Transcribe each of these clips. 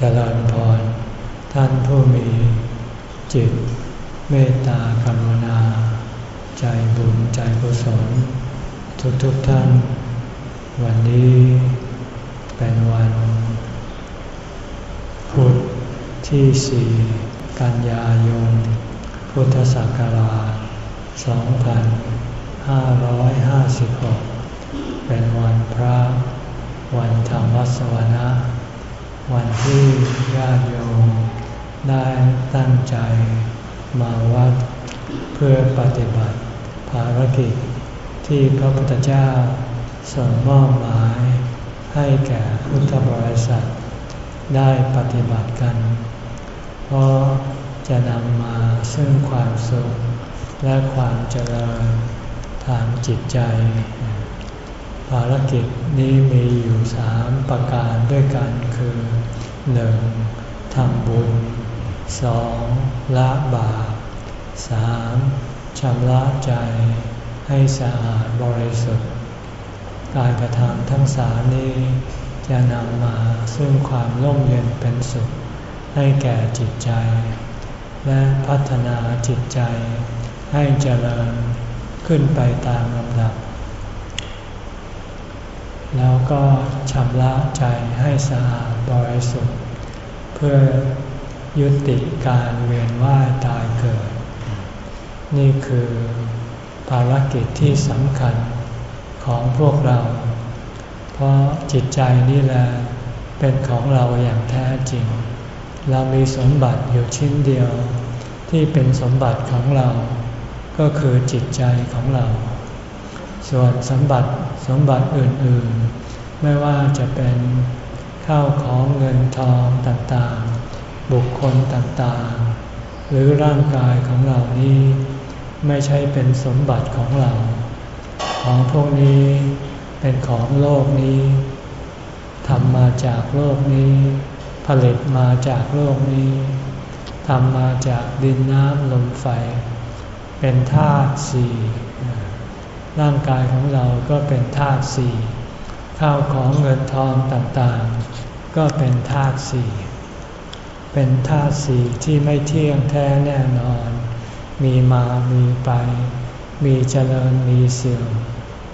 เจริญพร ท่านผู้มีจิต เมตตากรุณา ใจบุญใจกุศล ทุกทุกท่าน วันนี้เป็นวันพุธที่สี่กันยายน พุทธศักราช 2556 เป็นวันพระ วันธรรมสวนะ วันที่ญาติโยมได้ตั้งใจมาวัดเพื่อปฏิบัติภารกิจที่พระพุทธเจ้าส่งมอบหมายให้แก่พุทธบริษัทได้ปฏิบัติกัน เพราะจะนำมาซึ่งความสุขและความเจริญทางจิตใจ ภารกิจนี้มีอยู่สามประการด้วยกันคือหนึ่งทำบุญสองละบาปสามชำระใจ ให้สะอาดบริสุทธิ์ การกระทำทั้งสามนี้ จะนำมาซึ่งความร่มเย็นเป็นสุข ให้แก่จิตใจ และพัฒนาจิตใจ ให้เจริญขึ้นไปตามลำดับ แล้วก็ชำระใจให้สะอาดบริสุทธิ์ เพื่อยุติการเวียนว่ายตายเกิด นี่คือภารกิจที่สำคัญของพวกเรา เพราะจิตใจนี่แหละเป็นของเราอย่างแท้จริง เรามีสมบัติอยู่ชิ้นเดียว ที่เป็นสมบัติของเรา ก็คือจิตใจของเรา ส่วนสมบัติสมบัติอื่นๆ ไม่ว่าจะเป็นข้าวของเงินทองต่างๆ บุคคลต่างๆ หรือร่างกายของเรานี้ ไม่ใช่เป็นสมบัติของเรา ของพวกนี้เป็นของโลกนี้ทำมาจากโลกนี้ ผลิตมาจากโลกนี้ทำมาจากดินน้ำลมไฟ เป็นธาตุสี่ ร่างกายของเราก็เป็นธาตุสี่ข้าวของเงินทองต่างๆ ก็เป็นธาตุสี่เป็นธาตุสี่ที่ไม่เที่ยงแท้แน่นอน มีมามีไป มีเจริญมีเสื่อม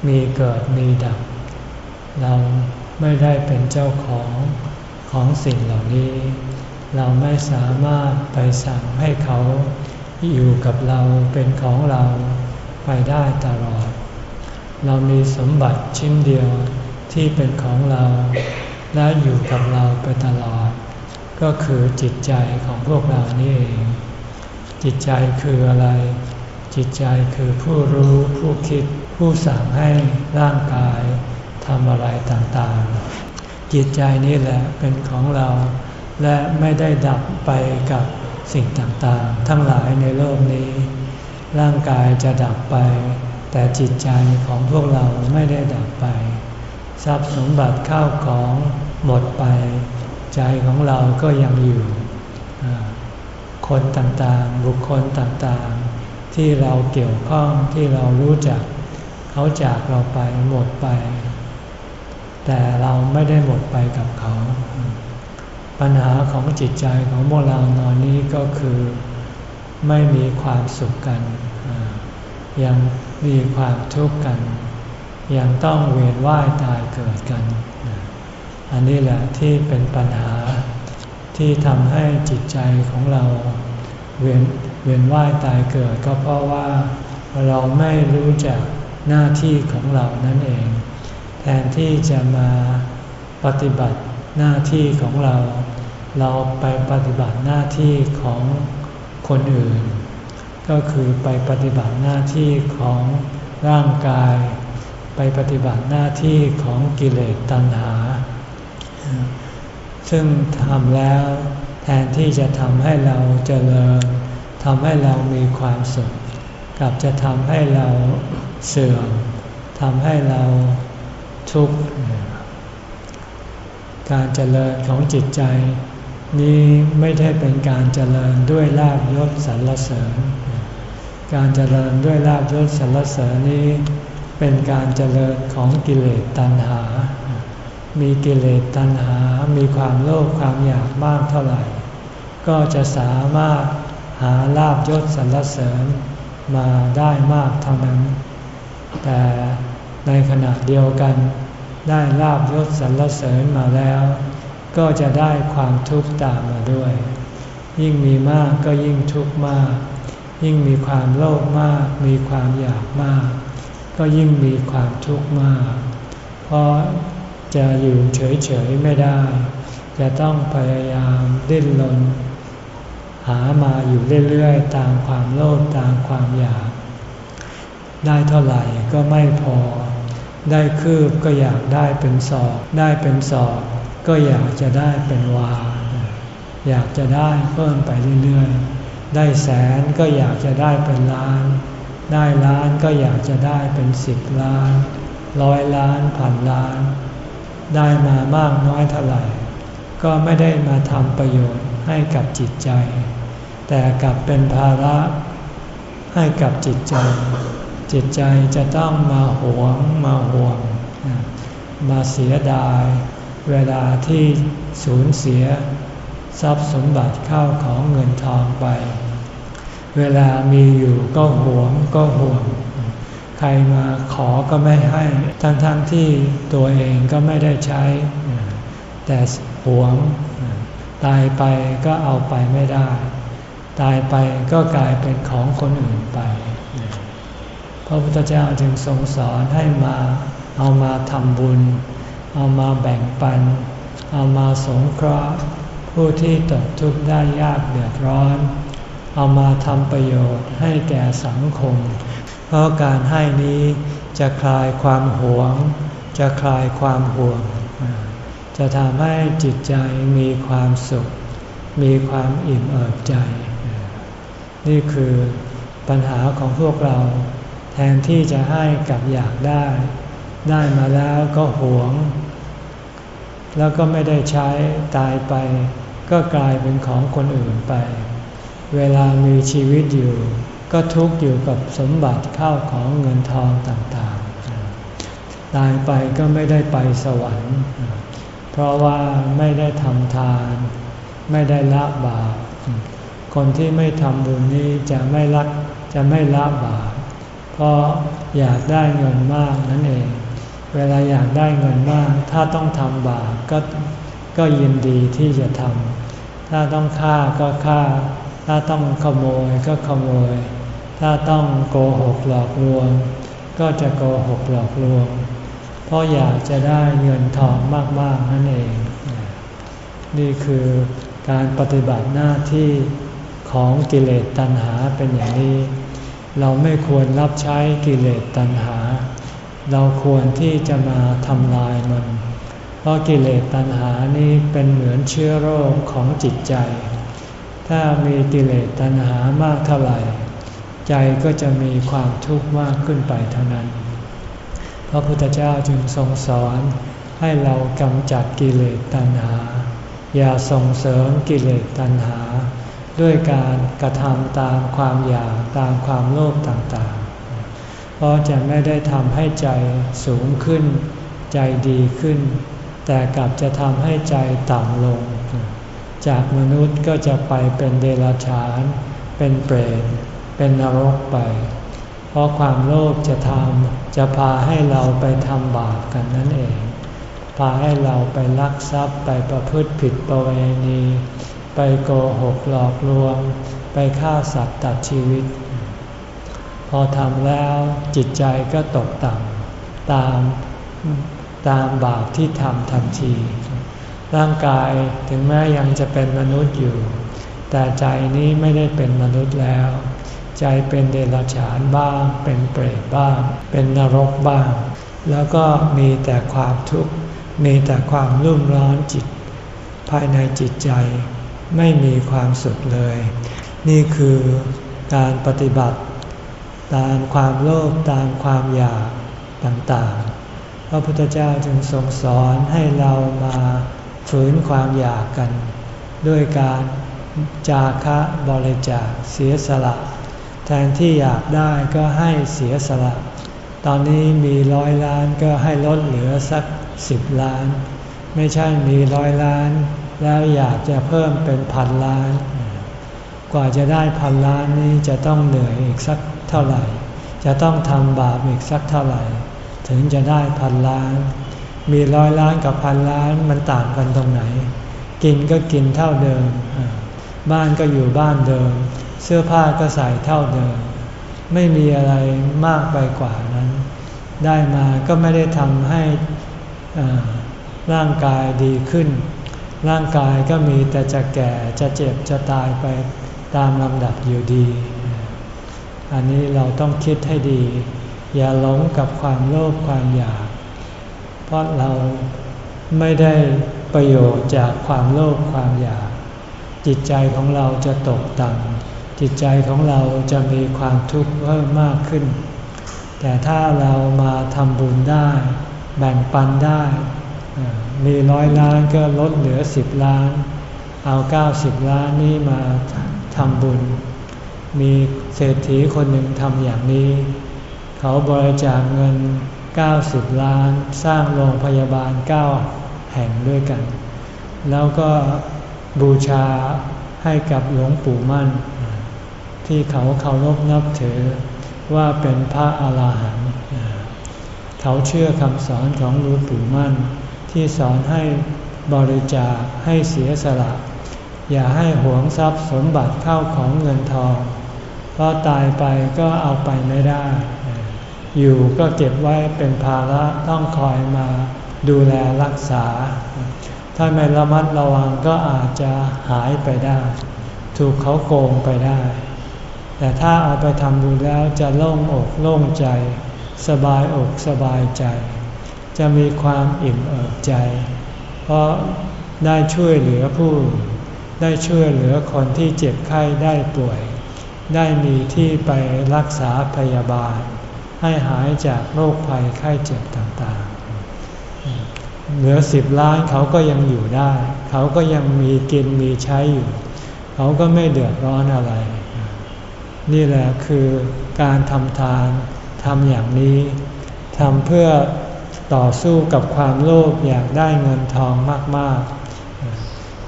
มีเกิดมีดับ เราไม่ได้เป็นเจ้าของของสิ่งเหล่านี้ เราไม่สามารถไปสั่งให้เขาอยู่กับเราเป็นของเราไปได้ตลอด เรามีสมบัติชิ้นเดียวที่เป็นของเราและอยู่กับเราไปตลอด ก็คือจิตใจของพวกเรานี่เอง จิตใจคืออะไร จิตใจคือผู้รู้ผู้คิด ผู้สั่งให้ร่างกายทำอะไรต่างๆ จิตใจนี่แหละเป็นของเรา และไม่ได้ดับไปกับสิ่งต่างๆ ทั้งหลายในโลกนี้ ร่างกายจะดับไป แต่จิตใจของพวกเราไม่ได้ดับไป ทรัพย์สมบัติข้าวของหมดไป ใจของเราก็ยังอยู่ คนต่างๆ บุคคลต่างๆ ที่เราเกี่ยวข้องที่เรารู้จัก เขาจากเราไปหมดไป แต่เราไม่ได้หมดไปกับเขา ปัญหาของจิตใจของพวกเราตอนนี้ก็คือ ไม่มีความสุขกัน ยังมีความทุกข์กัน ยังต้องเวียนว่ายตายเกิดกัน อันนี้แหละที่เป็นปัญหาที่ทำให้จิตใจของเราเวียนเวียนว่ายตายเกิดก็เพราะว่าเราไม่รู้จักหน้าที่ของเรานั่นเอง แทนที่จะมาปฏิบัติหน้าที่ของเรา เราไปปฏิบัติหน้าที่ของคนอื่น ก็คือไปปฏิบัติหน้าที่ของร่างกาย ไปปฏิบัติหน้าที่ของกิเลสตัณหา ซึ่งทำแล้วแทนที่จะทำให้เราเจริญทำให้เรามีความสุขกลับจะทำให้เราเสื่อมทำให้เราทุกข์การเจริญของจิตใจ นี้ไม่ได้เป็นการเจริญด้วยลาบยศสรรเสริญ การเจริญด้วยลาบยศสรรเสริญนี้ เป็นการเจริญของกิเลสตัณหา มีกิเลสตัณหา มีความโลภความอยากมากเท่าไหร่ ก็จะสามารถหาลาบยศสรรเสริญมาได้มากเท่านั้น แต่ในขณะเดียวกันได้ลาบยศสรรเสริญมาแล้ว ก็จะได้ความทุกข์ตามมาด้วย ยิ่งมีมากก็ยิ่งทุกข์มาก ยิ่งมีความโลภมาก มีความอยากมาก ก็ยิ่งมีความทุกข์มาก เพราะจะอยู่เฉยๆไม่ได้ จะต้องพยายามดิ้นรนหามาอยู่เรื่อยๆ ตามความโลภตามความอยาก ได้เท่าไหร่ก็ไม่พอ ได้คืบก็อยากได้เป็นศอก ได้เป็นศอก ก็อยากจะได้เป็นวา อยากจะได้เพิ่มไปเรื่อยๆ ได้แสนก็อยากจะได้เป็นล้าน ได้ล้านก็อยากจะได้เป็นสิบล้าน ร้อยล้านพันล้าน ได้มามากน้อยเท่าไหร่ ก็ไม่ได้มาทำประโยชน์ให้กับจิตใจ แต่กลับเป็นภาระให้กับจิตใจ จิตใจจะต้องมาหวงมาห่วง มาเสียดาย เวลาที่สูญเสีย ทรัพย์สมบัติเข้าของเงินทองไป เวลามีอยู่ก็หวงก็ห่วง ใครมาขอก็ไม่ให้ ทั้งๆทที่ตัวเองก็ไม่ได้ใช้ แต่หวง ตายไปก็เอาไปไม่ได้ ตายไปก็กลายเป็นของคนอื่นไป พระพุทธเจ้าจึงทรงสอนให้มาเอามาทำบุญ เอามาแบ่งปัน เอามาสงเคราะห์ ผู้ที่ตกทุกข์ได้ยากเดือดร้อน เอามาทำประโยชน์ให้แก่สังคม เพราะการให้นี้จะคลายความหวง จะคลายความห่วง จะทำให้จิตใจมีความสุข มีความอิ่มเอิบใจ นี่คือปัญหาของพวกเราแทนที่จะให้กับอยากได้ ได้มาแล้วก็หวง แล้วก็ไม่ได้ใช้ตายไป ก็กลายเป็นของคนอื่นไป เวลามีชีวิตอยู่ ก็ทุกข์อยู่กับสมบัติเข้าของเงินทองต่างๆ ตายไปก็ไม่ได้ไปสวรรค์ เพราะว่าไม่ได้ทำทาน ไม่ได้ละบาปคนที่ไม่ทำบุญนี้จะไม่รักจะไม่ละบาปเพราะอยากได้เงินมากนั่นเอง เวลาอยากได้เงินมาก ถ้าต้องทำบาปก็ก็ยินดีที่จะทำถ้าต้องฆ่าก็ฆ่า ถ้าต้องขโมยก็ขโมย ถ้าต้องโกหกหลอกลวง ก็จะโกหกหลอกลวง เพราะอยากจะได้เงินทองมาก ๆ นั่นเอง นี่คือการปฏิบัติหน้าที่ของกิเลสตัณหาเป็นอย่างนี้ เราไม่ควรรับใช้กิเลสตัณหา เราควรที่จะมาทำลายมัน เพราะกิเลสตัณหานี้เป็นเหมือนเชื้อโรคของจิตใจ ถ้ามีกิเลสตัณหามากเท่าไหร่ ใจก็จะมีความทุกข์มากขึ้นไปเท่านั้น พระพุทธเจ้าจึงทรงสอนให้เรากำจัดกิเลสตัณหา อย่าส่งเสริมกิเลสตัณหา ด้วยการกระทำตามความอยากตามความโลภต่าง ราะจะไม่ได้ทำให้ใจสูงขึ้น ใจดีขึ้น แต่กลับจะทำให้ใจต่ำลง จากมนุษย์ก็จะไปเป็นเดรัจฉาน เป็นเปรต เป็นนรกไป เพราะความโลภจะทำจะพาให้เราไปทำบาปกันนั่นเอง พาให้เราไปลักทรัพย์ไปประพฤติผิดประเวณี ไปโกหกหลอกลวง ไปฆ่าสัตว์ตัดชีวิต อทำแล้วจิตใจก็ตกต่ำตามตามบาปที่ทำทันที ร่างกายถึงแม้ยังจะเป็นมนุษย์อยู่ แต่ใจนี้ไม่ได้เป็นมนุษย์แล้ว ใจเป็นเดรัจฉานบ้าง เป็นเปรตบ้าง เป็นนรกบ้าง แล้วก็มีแต่ความทุกข์มีแต่ความรุ่มร้อนจิต ภายในจิตใจไม่มีความสุขเลย นี่คือการปฏิบัติ ตามความโลภตามความอยากต่างๆ พระพุทธเจ้าจึงทรงสอนให้เรามาฝืนความอยากกัน ด้วยการจาคะบริจาคเสียสละ แทนที่อยากได้ก็ให้เสียสละ ตอนนี้มีร้อยล้านก็ให้ลดเหลือสักสิบล้าน ไม่ใช่มีร้อยล้าน แล้วอยากจะเพิ่มเป็นพันล้าน กว่าจะได้พันล้านนี้จะต้องเหนื่อยอีกสัก เท่าไหร่ จะต้องทำบาปอีกสักเท่าไหร่ ถึงจะได้พันล้าน มีร้อยล้านกับพันล้านมันต่างกันตรงไหน กินก็กินเท่าเดิม บ้านก็อยู่บ้านเดิม เสื้อผ้าก็ใส่เท่าเดิม ไม่มีอะไรมากไปกว่านั้น ได้มาก็ไม่ได้ทำให้ร่างกายดีขึ้น ร่างกายก็มีแต่จะแก่จะเจ็บจะตายไปตามลำดับอยู่ดี อันนี้เราต้องคิดให้ดี อย่าหลงกับความโลภความอยาก เพราะเราไม่ได้ประโยชน์จากความโลภความอยาก จิตใจของเราจะตกต่ำจิตใจของเราจะมีความทุกข์เพิ่มมากขึ้น แต่ถ้าเรามาทำบุญได้ แบ่งปันได้ มีร้อยล้านก็ลดเหลือสิบล้าน เอาเก้าสิบล้านนี้มาทำบุญ มีเศรษฐีคนหนึ่งทำอย่างนี้ เขาบริจาคเงิน 90 ล้านสร้างโรงพยาบาล 9 แห่งด้วยกัน แล้วก็บูชาให้กับหลวงปู่มั่น ที่เขาเคารพนับถือว่าเป็นพระอาหารหันต์เขาเชื่อคำสอนของหลวงปู่มั่น ที่สอนให้บริจาคให้เสียสละ อย่าให้หวงทรัพย์สมบัติเข้าของเงินทอง เพราะตายไปก็เอาไปไม่ได้ อยู่ก็เก็บไว้เป็นภาระต้องคอยมาดูแลรักษา ถ้าไม่ระมัดระวังก็อาจจะหายไปได้ ถูกเขาโกงไปได้ แต่ถ้าเอาไปทำบุญแล้วจะโล่งอกโล่งใจ สบายอกสบายใจ จะมีความอิ่มเอิบใจ เพราะได้ช่วยเหลือผู้ ได้ช่วยเหลือคนที่เจ็บไข้ได้ป่วย ได้มีที่ไปรักษาพยาบาล ให้หายจากโรคภัยไข้เจ็บต่างๆ เหลือสิบล้านเขาก็ยังอยู่ได้ เขาก็ยังมีกินมีใช้อยู่ เขาก็ไม่เดือดร้อนอะไร นี่แหละคือการทำทานทำอย่างนี้ทำเพื่อต่อสู้กับความโลภอยากได้เงินทองมากๆ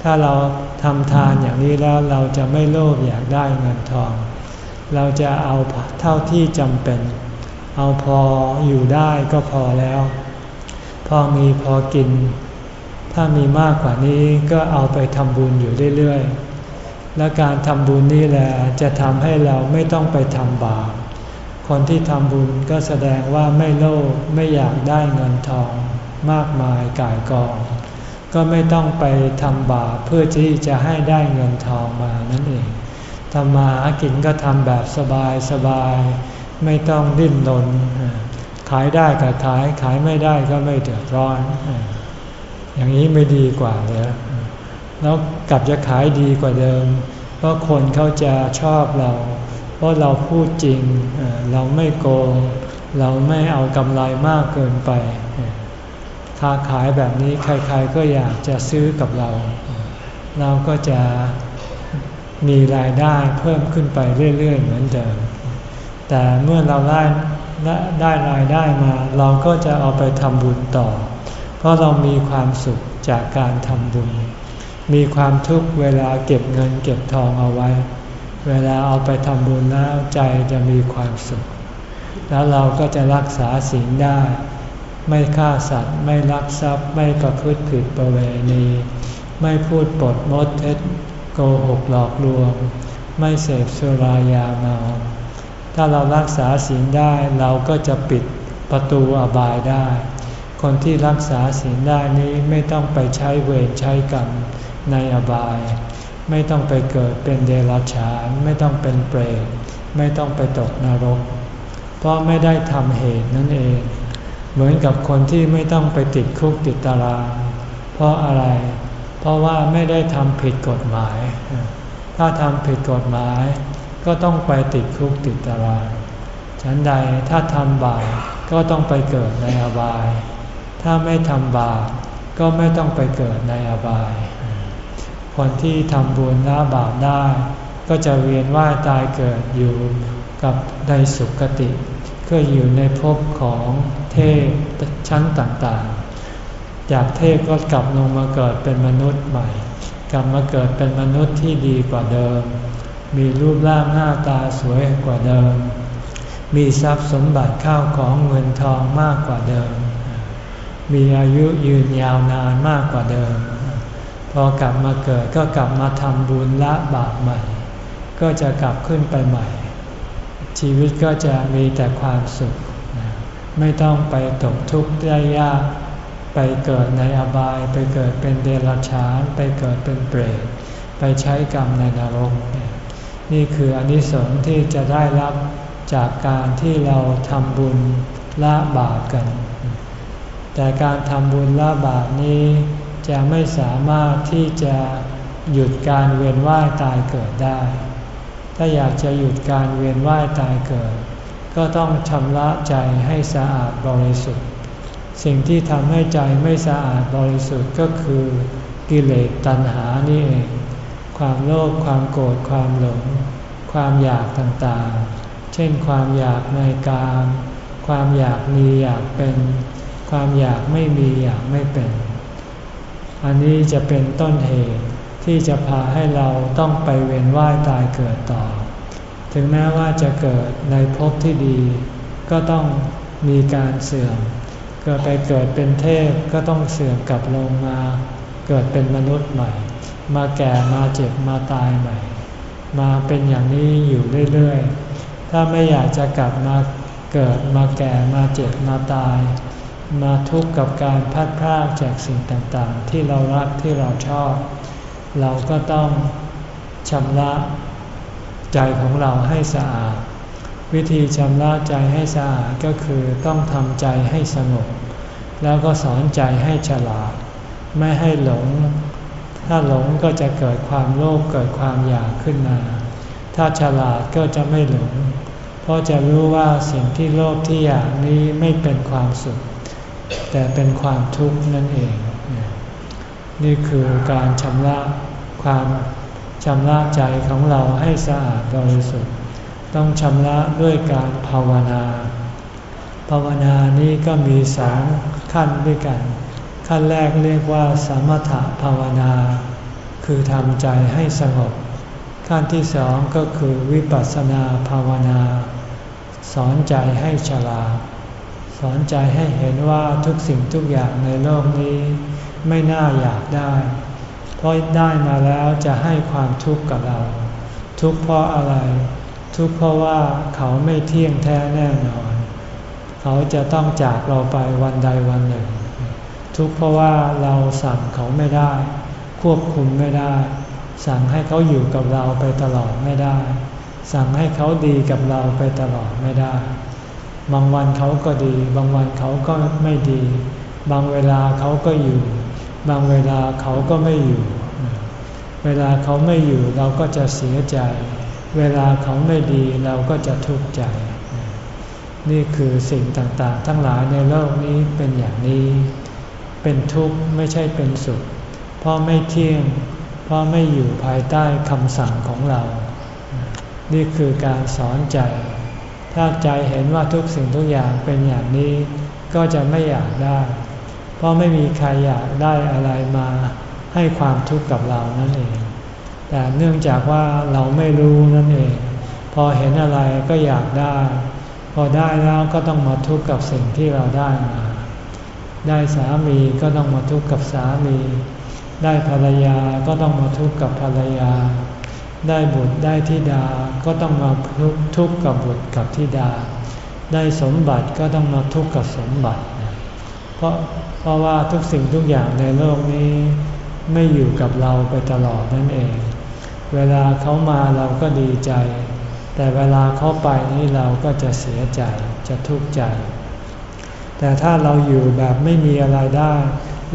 ถ้าเราทำทานอย่างนี้แล้วเราจะไม่โลภอยากได้เงินทอง เราจะเอาเท่าที่จำเป็น เอาพออยู่ได้ก็พอแล้ว พอมีพอกิน ถ้ามีมากกว่านี้ก็เอาไปทำบุญอยู่เรื่อยๆ และการทำบุญนี่แหละจะทำให้เราไม่ต้องไปทำบาป คนที่ทำบุญก็แสดงว่าไม่โลภไม่อยากได้เงินทอง มากมายกายกอง ก็ไม่ต้องไปทำบาปเพื่อที่จะให้ได้เงินทองมานั่นเองทำมาหากินก็ทำแบบสบายสบาย ไม่ต้องดิ้นรนขายได้ก็ขายขายไม่ได้ก็ไม่เดือดร้อน อย่างนี้ไม่ดีกว่าเลยแล้วกลับจะขายดีกว่าเดิม เพราะคนเขาจะชอบเรา เพราะเราพูดจริง เราไม่โกง เราไม่เอากำไรมากเกินไป ค้าขายแบบนี้ใครๆก็อยากจะซื้อกับเรา เราก็จะมีรายได้เพิ่มขึ้นไปเรื่อย ๆ เหมือนเดิม แต่เมื่อเราได้ได้รายได้มา เราก็จะเอาไปทำบุญต่อ เพราะเรามีความสุขจากการทำบุญ มีความทุกข์เวลาเก็บเงินเก็บทองเอาไว้ เวลาเอาไปทำบุญแล้วใจจะมีความสุข แล้วเราก็จะรักษาศีลได้ ไม่ฆ่าสัตว์ ไม่ลักทรัพย์ ไม่ประพฤติผิดประเวณี ไม่พูดปดมดเท็จโกหกหลอกลวง ไม่เสพสุรายาเมา ถ้าเรารักษาศีลได้เราก็จะปิดประตูอบายได้ คนที่รักษาศีลได้นี้ไม่ต้องไปใช้เวรใช้กรรมในอบาย ไม่ต้องไปเกิดเป็นเดรัจฉาน ไม่ต้องเป็นเปรตไม่ต้องไปตกนรก เพราะไม่ได้ทำเหตุนั่นเอง เหมือนกับคนที่ไม่ต้องไปติดคุกติดตาราง เพราะอะไร เพราะว่าไม่ได้ทำผิดกฎหมาย ถ้าทำผิดกฎหมาย ก็ต้องไปติดคุกติดตาราง ฉันใดถ้าทำบาปก็ต้องไปเกิดในอบาย ถ้าไม่ทำบาปก็ไม่ต้องไปเกิดในอบาย คนที่ทำบุญละบาปได้ ก็จะเวียนว่ายตายเกิดอยู่กับในสุคติ ก็อยู่ในภพของเทพชั้นต่างๆ จากเทพก็กลับลงมาเกิดเป็นมนุษย์ใหม่ กลับมาเกิดเป็นมนุษย์ที่ดีกว่าเดิม มีรูปร่างหน้าตาสวยกว่าเดิม มีทรัพย์สมบัติข้าวของเงินทองมากกว่าเดิม มีอายุยืนยาวนานมากกว่าเดิม พอกลับมาเกิดก็กลับมาทำบุญละบาปใหม่ ก็จะกลับขึ้นไปใหม่ ชีวิตก็จะมีแต่ความสุข ไม่ต้องไปตกทุกข์ได้ยาก ไปเกิดในอบาย ไปเกิดเป็นเดรัจฉาน ไปเกิดเป็นเปรต ไปใช้กรรมในนรก นี่คืออนิสงส์ที่จะได้รับจากการที่เราทำบุญละบาปกัน แต่การทำบุญละบาปนี้จะไม่สามารถที่จะหยุดการเวียนว่ายตายเกิดได้ ถ้าอยากจะหยุดการเวียนว่ายตายเกิด ก็ต้องชำระใจให้สะอาดบริสุทธิ์ สิ่งที่ทำให้ใจไม่สะอาดบริสุทธิ์ก็คือกิเลสตัณหานี่เอง ความโลภความโกรธความหลง ความอยากต่างๆ เช่นความอยากในกามความอยากมีอยากเป็น ความอยากไม่มีอยากไม่เป็น อันนี้จะเป็นต้นเหตุ ที่จะพาให้เราต้องไปเวียนว่ายตายเกิดต่อ ถึงแม้ว่าจะเกิดในภพที่ดี ก็ต้องมีการเสื่อม เกิดไปเกิดเป็นเทพก็ต้องเสื่อมกลับลงมา เกิดเป็นมนุษย์ใหม่ มาแก่มาเจ็บมาตายใหม่ มาเป็นอย่างนี้อยู่เรื่อยๆ ถ้าไม่อยากจะกลับมาเกิดมาแก่มาเจ็บมาตาย มาทุกข์กับการพัดพรากจากสิ่งต่างๆ ที่เรารักที่เราชอบ เราก็ต้องชำระใจของเราให้สะอาด วิธีชำระใจให้สะอาดก็คือต้องทำใจให้สงบแล้วก็สอนใจให้ฉลาด ไม่ให้หลง ถ้าหลงก็จะเกิดความโลภเกิดความอยากขึ้นมา ถ้าฉลาดก็จะไม่หลง เพราะจะรู้ว่าสิ่งที่โลภที่อยากนี้ไม่เป็นความสุข แต่เป็นความทุกข์นั่นเอง นี่คือการชำระความชำระใจของเราให้สะอาดบริสุทธิ์ ต้องชำระด้วยการภาวนา ภาวนานี้ก็มีสองขั้นด้วยกัน ขั้นแรกเรียกว่าสมถภาวนา คือทำใจให้สงบ ขั้นที่สองก็คือวิปัสสนาภาวนา สอนใจให้ฉลาด สอนใจให้เห็นว่าทุกสิ่งทุกอย่างในโลกนี้ ไม่น่าอยากได้ เพราะได้มาแล้วจะให้ความทุกข์กับเรา ทุกข์เพราะอะไร ทุกข์เพราะว่าเขาไม่เที่ยงแท้แน่นอน เขาจะต้องจากเราไปวันใดวันหนึ่ง ทุกข์เพราะว่าเราสั่งเขาไม่ได้ ควบคุมไม่ได้ สั่งให้เขาอยู่กับเราไปตลอดไม่ได้ สั่งให้เขาดีกับเราไปตลอดไม่ได้ บางวันเขาก็ดี บางวันเขาก็ไม่ดีบางเวลาเขาก็อยู่ บางเวลาเขาก็ไม่อยู่ เวลาเขาไม่อยู่เราก็จะเสียใจ เวลาเขาไม่ดีเราก็จะทุกข์ใจ นี่คือสิ่งต่างๆ ทั้งหลายในโลกนี้เป็นอย่างนี้ เป็นทุกข์ไม่ใช่เป็นสุข เพราะไม่เที่ยง เพราะไม่อยู่ภายใต้คำสั่งของเรา นี่คือการสอนใจ ถ้าใจเห็นว่าทุกสิ่งทุกอย่างเป็นอย่างนี้ ก็จะไม่อยากได้ เพราะไม่มีใครอยากได้อะไรมาให้ความทุกข์กับเรานั่นเอง แต่เนื่องจากว่าเราไม่รู้นั่นเอง พอเห็นอะไรก็อยากได้ พอได้แล้วก็ต้องมาทุกข์กับสิ่งที่เราได้มา ได้สามีก็ต้องมาทุกข์กับสามี ได้ภรรยาก็ต้องมาทุกข์กับภรรยา ได้บุตรได้ธิดาก็ต้องมาทุกข์กับบุตรกับธิดา ได้สมบัติก็ต้องมาทุกข์กับสมบัติ เพราะ เพราะว่าทุกสิ่งทุกอย่างในโลกนี้ไม่อยู่กับเราไปตลอดนั่นเอง เวลาเขามาเราก็ดีใจ แต่เวลาเขาไปนี่เราก็จะเสียใจจะทุกข์ใจ แต่ถ้าเราอยู่แบบไม่มีอะไรได้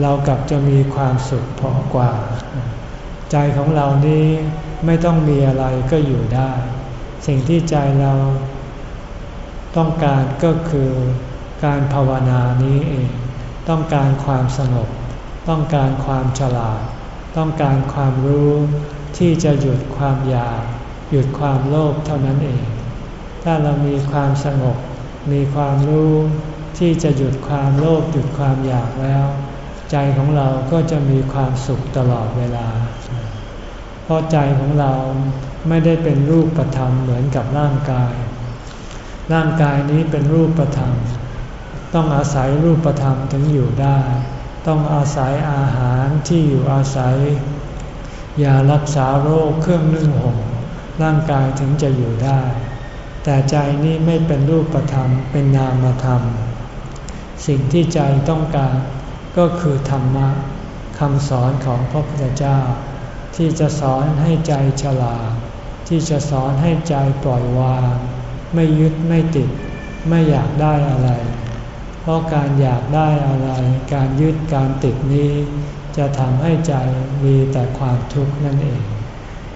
เรากลับจะมีความสุขพอกว่า ใจของเรานี้ไม่ต้องมีอะไรก็อยู่ได้ สิ่งที่ใจเราต้องการก็คือการภาวนานี้เอง ต้องการความสงบ ต้องการความฉลาด ต้องการความรู้ที่จะหยุดความอยาก หยุดความโลภเท่านั้นเอง ถ้าเรามีความสงบ มีความรู้ที่จะหยุดความโลภหยุดความอยากแล้ว ใจของเราก็จะมีความสุขตลอดเวลา เพราะใจของเราไม่ได้เป็นรูปประธรรมเหมือนกับร่างกาย ร่างกายนี้เป็นรูปประธรรม ต้องอาศัยรูปธรรมถึงอยู่ได้ ต้องอาศัยอาหารที่อยู่อาศัยยารักษาโรคเครื่องนึ่งห่มร่างกายถึงจะอยู่ได้ แต่ใจนี้ไม่เป็นรูปธรรมเป็นนามธรรม สิ่งที่ใจต้องการก็คือธรรมะคำสอนของพระพุทธเจ้า ที่จะสอนให้ใจฉลาดที่จะสอนให้ใจปล่อยวาง ไม่ยึดไม่ติด ไม่อยากได้อะไร เพราะการอยากได้อะไร การยึดการติดนี้ จะทำให้ใจมีแต่ความทุกข์นั่นเอง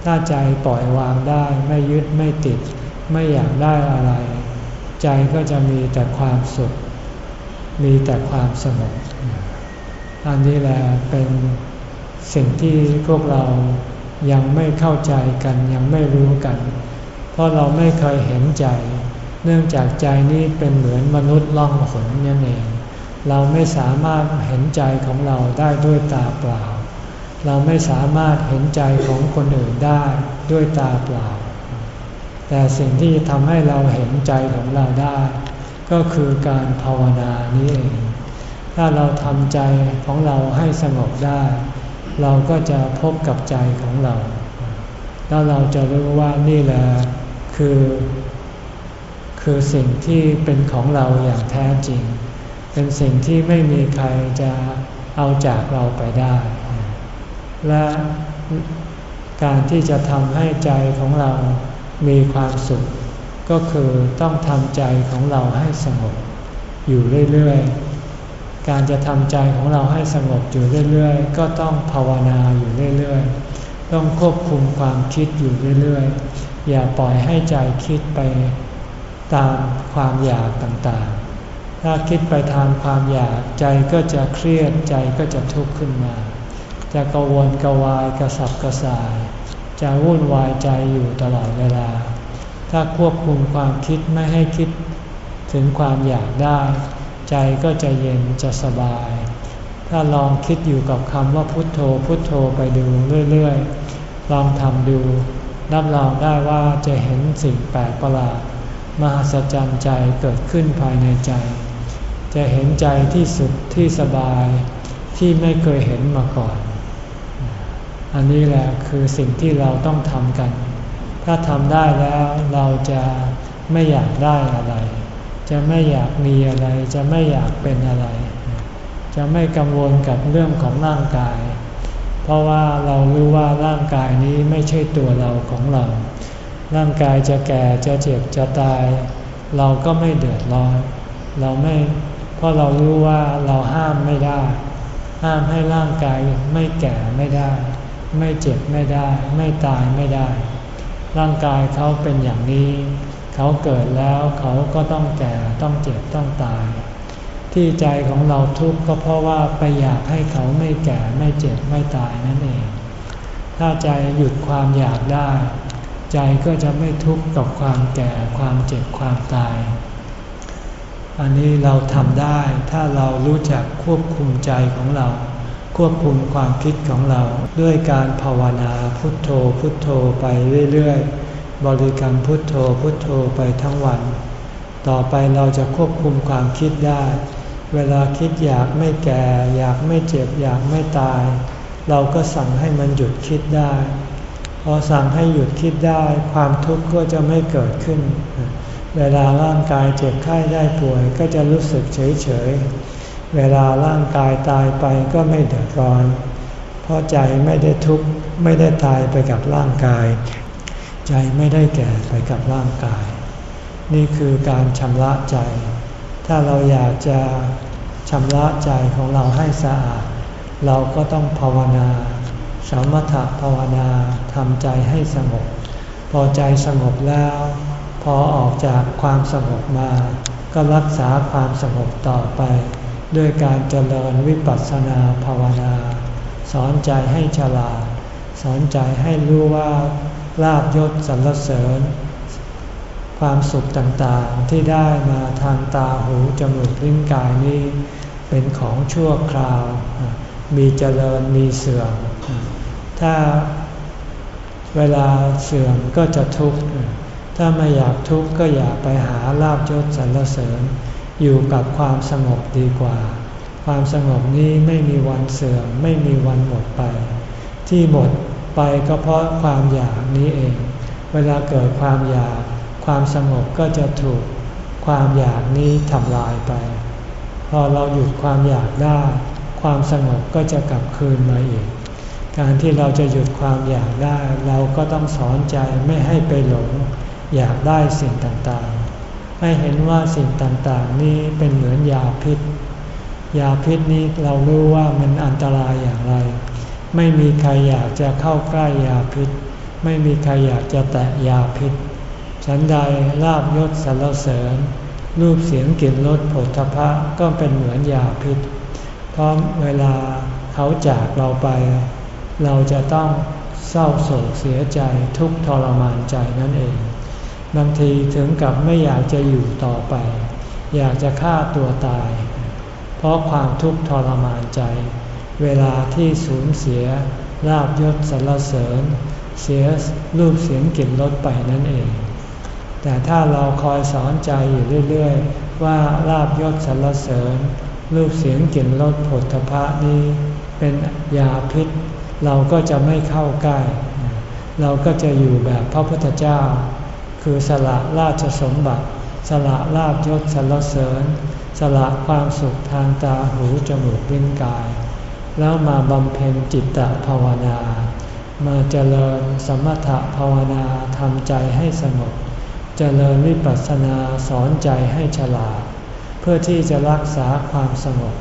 ถ้าใจปล่อยวางได้ไม่ยึดไม่ติด ไม่อยากได้อะไร ใจก็จะมีแต่ความสุข มีแต่ความสงบอันนี้แหละเป็นสิ่งที่พวกเรายังไม่เข้าใจกันยังไม่รู้กัน เพราะเราไม่เคยเห็นใจ เนื่องจากใจนี้เป็นเหมือนมนุษย์ล่องหนนั่นเอง เราไม่สามารถเห็นใจของเราได้ด้วยตาเปล่า เราไม่สามารถเห็นใจของคนอื่นได้ด้วยตาเปล่า แต่สิ่งที่ทำให้เราเห็นใจของเราได้ ก็คือการภาวนานี้เอง ถ้าเราทำใจของเราให้สงบได้ เราก็จะพบกับใจของเรา แล้วเราจะรู้ว่านี่แหละคือ คือสิ่งที่เป็นของเราอย่างแท้จริง เป็นสิ่งที่ไม่มีใครจะเอาจากเราไปได้ และการที่จะทำให้ใจของเรามีความสุข ก็คือต้องทำใจของเราให้สงบอยู่เรื่อยๆ การจะทำใจของเราให้สงบอยู่เรื่อยๆ ก็ต้องภาวนาอยู่เรื่อยๆ ต้องควบคุมความคิดอยู่เรื่อยๆ อย่าปล่อยให้ใจคิดไป ตามความอยากต่างๆ ถ้าคิดไปทางความอยากใจก็จะเครียดใจก็จะทุกข์ขึ้นมา จะกวนกวายกระสับกระส่าย จะวุ่นวายใจอยู่ตลอดเวลา ถ้าควบคุมความคิดไม่ให้คิดถึงความอยากได้ ใจก็จะเย็นจะสบาย ถ้าลองคิดอยู่กับคำว่าพุทโธพุทโธไปดูเรื่อยๆ ลองทำดูรับรองได้ว่าจะเห็นสิ่งแปลกประหลาด มหัศจรรย์ใจเกิดขึ้นภายในใจ จะเห็นใจที่สุดที่สบายที่ไม่เคยเห็นมาก่อน อันนี้แหละคือสิ่งที่เราต้องทำกัน ถ้าทำได้แล้วเราจะไม่อยากได้อะไร จะไม่อยากมีอะไร จะไม่อยากเป็นอะไร จะไม่กังวลกับเรื่องของร่างกาย เพราะว่าเรารู้ว่าร่างกายนี้ไม่ใช่ตัวเราของเรา ร่างกายจะแก่จะเจ็บจะตาย เราก็ไม่เดือดร้อน เราไม่เพราะเรารู้ว่าเราห้ามไม่ได้ ห้ามให้ร่างกายไม่แก่ไม่ได้ ไม่เจ็บไม่ได้ ไม่ตายไม่ได้ ร่างกายเขาเป็นอย่างนี้ เขาเกิดแล้วเขาก็ต้องแก่ต้องเจ็บต้องตาย ที่ใจของเราทุกข์ก็เพราะว่าไปอยากให้เขาไม่แก่ไม่เจ็บไม่ตายนั่นเอง ถ้าใจหยุดความอยากได้ ใจก็จะไม่ทุกข์กับความแก่ความเจ็บความตาย อันนี้เราทำได้ถ้าเรารู้จักควบคุมใจของเรา ควบคุมความคิดของเรา ด้วยการภาวนาพุทโธพุทโธไปเรื่อยๆ บริกรรมพุทโธพุทโธไปทั้งวัน ต่อไปเราจะควบคุมความคิดได้ เวลาคิดอยากไม่แก่ อยากไม่เจ็บ อยากไม่ตาย เราก็สั่งให้มันหยุดคิดได้ พอสั่งให้หยุดคิดได้ความทุกข์ก็จะไม่เกิดขึ้น เวลาร่างกายเจ็บไข้ได้ป่วยก็จะรู้สึกเฉยเฉยเวลาร่างกายตายไปก็ไม่เดือดร้อน เพราะใจไม่ได้ทุกข์ไม่ได้ตายไปกับร่างกาย ใจไม่ได้แก่ไปกับร่างกาย นี่คือการชำระใจ ถ้าเราอยากจะชำระใจของเราให้สะอาด เราก็ต้องภาวนา สมถภาวนาทำใจให้สงบ พอใจสงบแล้ว พอออกจากความสงบมา ก็รักษาความสงบต่อไป ด้วยการเจริญวิปัสสนาภาวนา สอนใจให้ฉลาด สอนใจให้รู้ว่าลาบยศสรรเสริญ ความสุขต่างๆที่ได้มาทางตาหูจมูกลิ้นกายนี้ เป็นของชั่วคราว มีเจริญมีเสื่อม ถ้าเวลาเสื่อมก็จะทุกข์ ถ้าไม่อยากทุกข์ก็อย่าไปหาลาบยศสรรเสริญ อยู่กับความสงบดีกว่า ความสงบนี้ไม่มีวันเสื่อมไม่มีวันหมดไป ที่หมดไปก็เพราะความอยากนี้เอง เวลาเกิดความอยาก ความสงบก็จะถูกความอยากนี้ทำลายไป พอเราหยุดความอยากได้ ความสงบก็จะกลับคืนมาอีก การที่เราจะหยุดความอยากได้ เราก็ต้องสอนใจไม่ให้ไปหลง อยากได้สิ่งต่างๆ ให้เห็นว่าสิ่งต่างๆ นี้เป็นเหมือนยาพิษ ยาพิษนี้เรารู้ว่ามันอันตรายอย่างไร ไม่มีใครอยากจะเข้าใกล้ยาพิษ ไม่มีใครอยากจะแตะยาพิษ ฉันใดลาบยศสรรเสริญ รูปเสียงกลิ่นรสผลทพะก็เป็นเหมือนยาพิษ เพราะเวลาเขาจากเราไป เราจะต้องเศร้าโศกเสียใจทุกทรมานใจนั่นเอง บางทีถึงกับไม่อยากจะอยู่ต่อไป อยากจะฆ่าตัวตาย เพราะความทุกข์ทรมานใจ เวลาที่สูญเสียลาบยศสรรเสริญ เสียรูปเสียงกลิ่นรสไปนั่นเอง แต่ถ้าเราคอยสอนใจอยู่เรื่อยๆ ว่าลาบยศสรรเสริญ รูปเสียงกลิ่นรสผลทพะนี้เป็นยาพิษ เราก็จะไม่เข้าใกล้ เราก็จะอยู่แบบพระพุทธเจ้า คือสละราชสมบัติ สละลาบยศสรรเสริญ สละความสุขทางตาหูจมูกลิ้นกาย แล้วมาบำเพ็ญจิตตภาวนา มาเจริญสมถภาวนาทำใจให้สงบเจริญวิปัสสนาสอนใจให้ฉลาด เพื่อที่จะรักษาความสงบ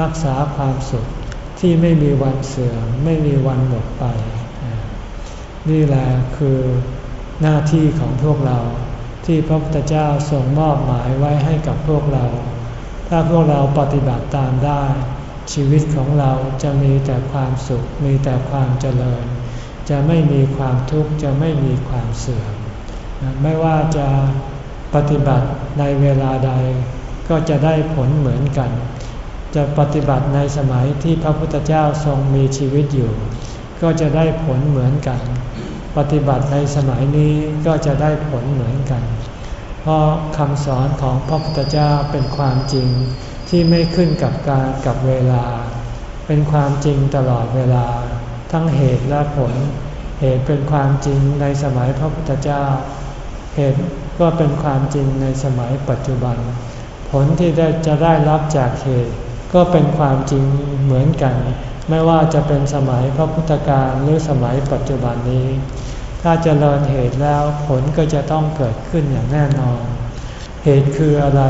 รักษาความสุข ที่ไม่มีวันเสื่อมไม่มีวันหมดไป นี่แหละคือหน้าที่ของพวกเราที่พระพุทธเจ้าทรงมอบหมายไว้ให้กับพวกเรา ถ้าพวกเราปฏิบัติตามได้ ชีวิตของเราจะมีแต่ความสุข มีแต่ความเจริญ จะไม่มีความทุกข์จะไม่มีความเสื่อมไม่ว่าจะปฏิบัติในเวลาใดก็จะได้ผลเหมือนกัน จะปฏิบัติในสมัยที่พระพุทธเจ้าทรงมีชีวิตอยู่ ก็จะได้ผลเหมือนกัน ปฏิบัติในสมัยนี้ก็จะได้ผลเหมือนกัน เพราะคำสอนของพระพุทธเจ้าเป็นความจริงที่ไม่ขึ้นกับการกับเวลา เป็นความจริงตลอดเวลา ทั้งเหตุและผล เหตุเป็นความจริงในสมัยพระพุทธเจ้า เหตุก็เป็นความจริงในสมัยปัจจุบัน ผลที่ได้จะได้รับจากเหตุ ก็เป็นความจริงเหมือนกัน ไม่ว่าจะเป็นสมัยพระพุทธการหรือสมัยปัจจุบันนี้ ถ้าจเจริญเหตุแล้วผลก็จะต้องเกิดขึ้นอย่างแน่นอน เหตุคืออะไร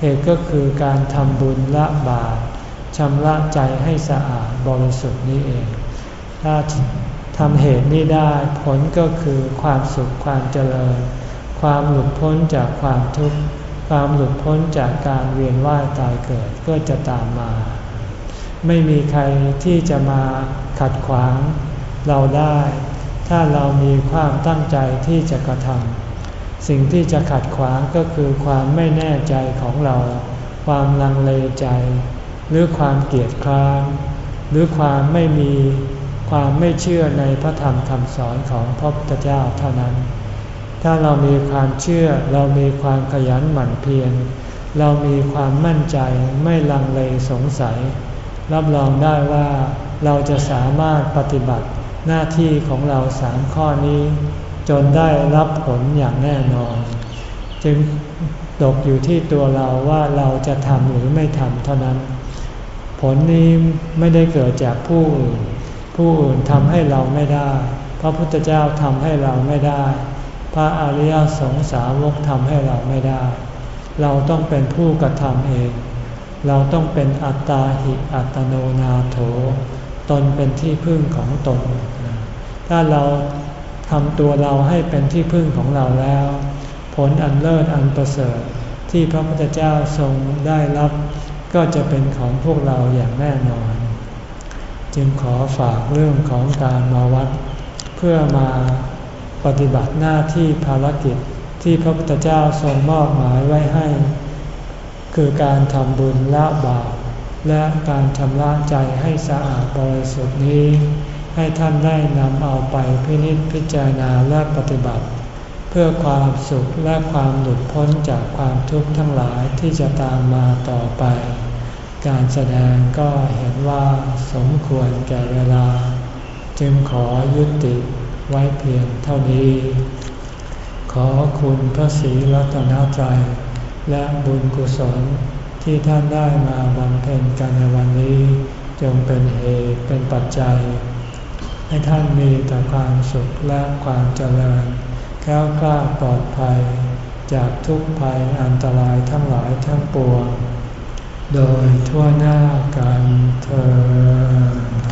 เหตุก็คือการทำบุญละบาปชำระใจให้สะอาดบริสุทธิ์นี้เอง ถ้าทำเหตุนี้ได้ผลก็คือความสุขความเจริญ ความหลุดพ้นจากความทุกข์ ความหลุดพ้นจากการเวียนว่ายตายเกิดก็จะตามมา ไม่มีใครที่จะมาขัดขวางเราได้ ถ้าเรามีความตั้งใจที่จะกระทำสิ่งที่จะขัดขวางก็คือความไม่แน่ใจของเรา ความลังเลใจ หรือความเกียดคร้านหรือความไม่มีความไม่เชื่อในพระธรรมคำสอนของพระพุทธเจ้าเท่านั้น ถ้าเรามีความเชื่อ เรามีความขยันหมั่นเพียร เรามีความมั่นใจไม่ลังเลสงสัย รับรองได้ว่าเราจะสามารถปฏิบัติหน้าที่ของเราสามข้อนี้ จนได้รับผลอย่างแน่นอน จึงตกอยู่ที่ตัวเราว่าเราจะทำหรือไม่ทำเท่านั้น ผลนี้ไม่ได้เกิดจากผู้อื่น ผู้อื่นทำให้เราไม่ได้ พระพุทธเจ้าทำให้เราไม่ได้ พระอริยสงสาวกทำให้เราไม่ได้ เราต้องเป็นผู้กระทำเอง เราต้องเป็นอัตตาหิอัตโนนาโถ ตนเป็นที่พึ่งของตน ถ้าเราทำตัวเราให้เป็นที่พึ่งของเราแล้ว ผลอันเลิศอันประเสริฐที่พระพุทธเจ้าทรงได้รับก็จะเป็นของพวกเราอย่างแน่นอน จึงขอฝากเรื่องของการมาวัด เพื่อมา ปฏิบัติหน้าที่ภารกิจที่พระพุทธเจ้าทรงมอบหมายไว้ให้ คือการทำบุญละบาปและการชำระใจให้สะอาดบริสุทธิ์นี้ ให้ท่านได้นำเอาไปพินิจพิจารณาและปฏิบัติ เพื่อความสุขและความหลุดพ้นจากความทุกข์ทั้งหลายที่จะตามมาต่อไป การแสดงก็เห็นว่าสมควรแก่เวลา จึงขอยุติ ไว้เพียงเท่านี้ ขอคุณพระศรีรัตนตรัยและบุญกุศลที่ท่านได้มาบำเพ็ญกันในวันนี้ จงเป็นเหตุเป็นปัจจัย ให้ท่านมีแต่ความสุขและความเจริญแค้วกล้าปลอดภัย จากทุกภัยอันตรายทั้งหลายทั้งปวง โดยทั่วหน้ากันเธอ